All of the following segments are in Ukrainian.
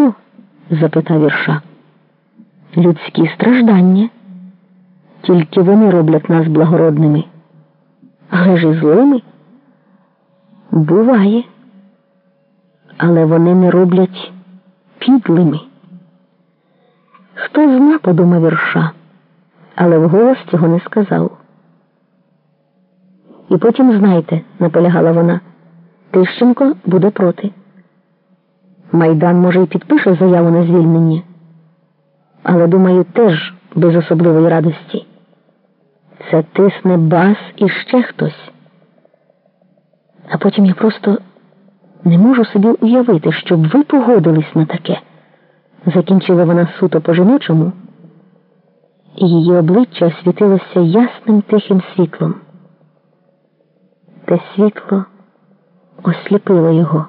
що? запитав Ірша. Людські страждання. Тільки вони роблять нас благородними. Але ж і злими? Буває. Але вони не роблять підлими. Хто зна, подумав Ірша, але вголос цього не сказав. І потім знайте, наполягала вона, Тищенко буде проти. Майдан, може, і підпише заяву на звільнення, але, думаю, теж без особливої радості. Це тисне бас і ще хтось. А потім я просто не можу собі уявити, щоб ви погодились на таке. Закінчила вона суто по жіночому, і її обличчя освітилося ясним тихим світлом. Те світло осліпило його,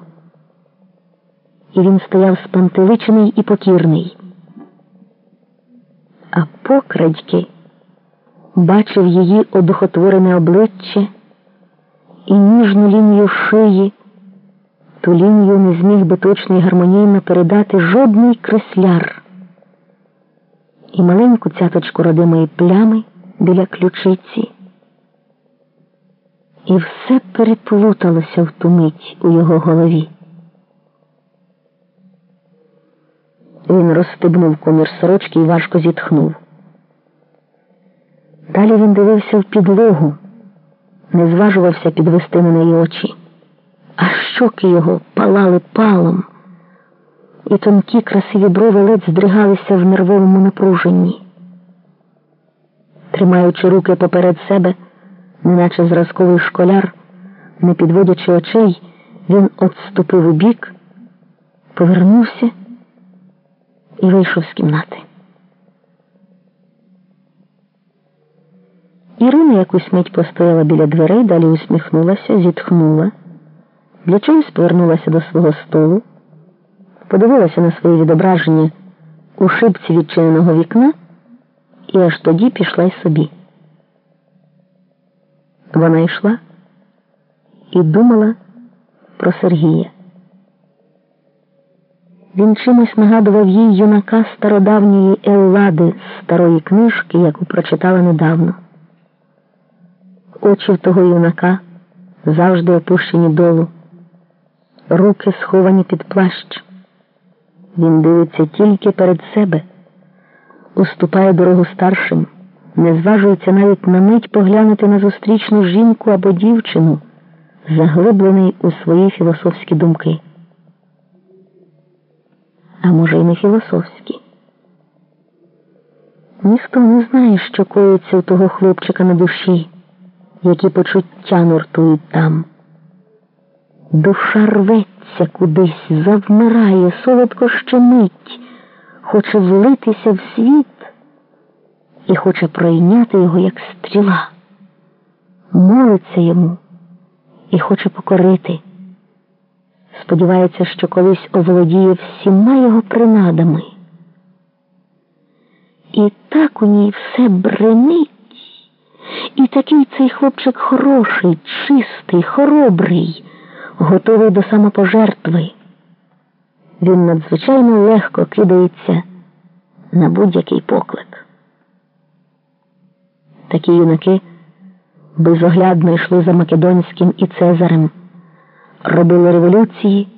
і він стояв спантеличений і покірний. А покрадьки бачив її одухотворене обличчя і ніжну лінію шиї, ту лінію не зміг би точно і гармонійно передати жодний кресляр, і маленьку цяточку родимої плями біля ключиці. І все переплуталося в ту мить у його голові. Він розстебнув комір сорочки і важко зітхнув. Далі він дивився в підлогу, не зважувався підвести на неї очі, а щоки його палали палом, і тонкі красиві брови ледь здригалися в нервовому напруженні. Тримаючи руки поперед себе, неначе зразковий школяр, не підводячи очей, він отступив у бік, повернувся і вийшов з кімнати. Ірина якусь мить постояла біля дверей, далі усміхнулася, зітхнула, для чогось повернулася до свого столу, подивилася на своє відображення у шибці відчиненого вікна і аж тоді пішла й собі. Вона йшла і думала про Сергія. Він чимось нагадував їй юнака стародавньої Еллади з старої книжки, яку прочитала недавно. Очі в того юнака завжди опущені долу, руки сховані під плащ. Він дивиться тільки перед себе, уступає дорогу старшим, не зважується навіть на мить поглянути на зустрічну жінку або дівчину, заглиблений у свої філософські думки. А може, й не філософські. Ніхто не знає, що коїться у того хлопчика на душі які почуття нуртують там. Душа рветься кудись, завмирає, солодко щемить, хоче влитися в світ і хоче пройняти його, як стріла, молиться йому і хоче покорити. Сподівається, що колись оволодіє всіма його принадами. І так у ній все бренить. І такий цей хлопчик хороший, чистий, хоробрий, готовий до самопожертви. Він надзвичайно легко кидається на будь-який поклик. Такі юнаки безоглядно йшли за Македонським і Цезарем, робили революції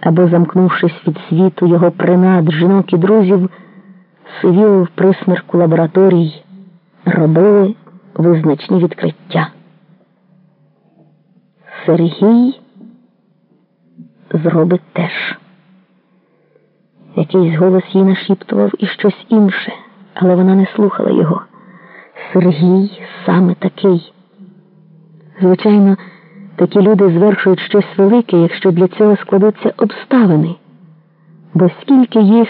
або, замкнувшись від світу його принад, жінок і друзів, сивіли в присмірку лабораторій, робили визначні відкриття. Сергій зробить теж. Якийсь голос їй нашіптував і щось інше, але вона не слухала його. Сергій саме такий. Звичайно, такі люди звершують щось велике, якщо для цього складуться обставини, бо скільки їх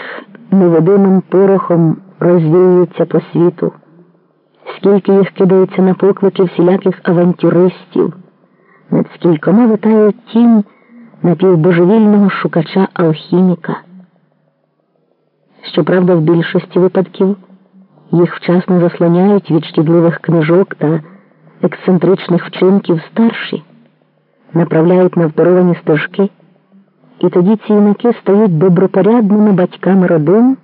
невидимим порохом розвіюється по світу скільки їх кидається на поклики всіляких авантюристів, над скількома витає тінь напівбожевільного шукача алхіміка. Щоправда, в більшості випадків їх вчасно заслоняють від шкідливих книжок та ексцентричних вчинків старші, направляють на второвані стежки І тоді ці юнаки стають добропорядними батьками родин.